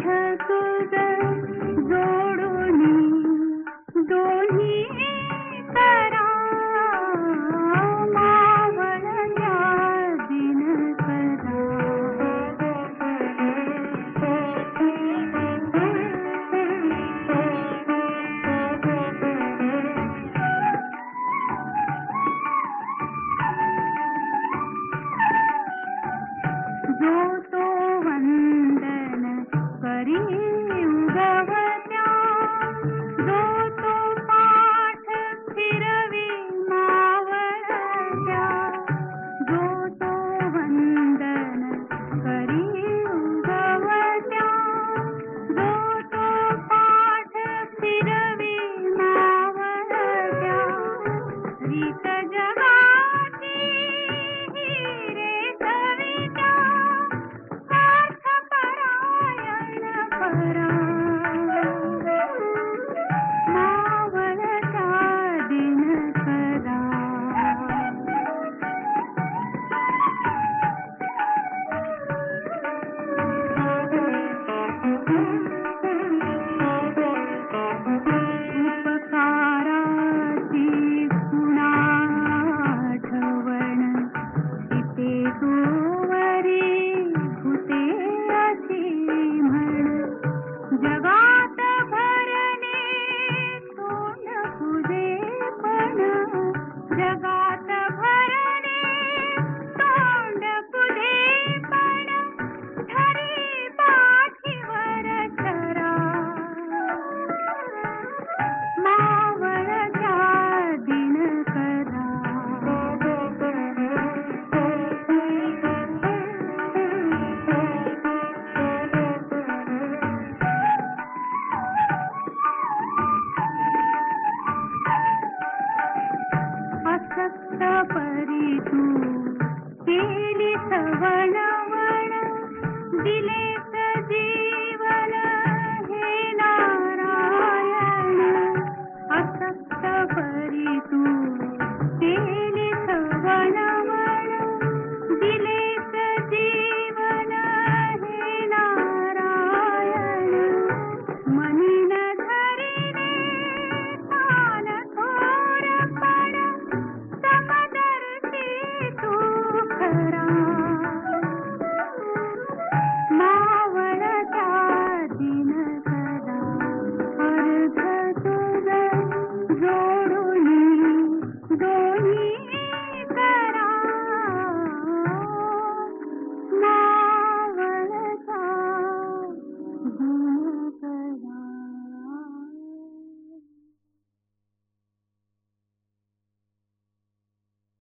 था गुजर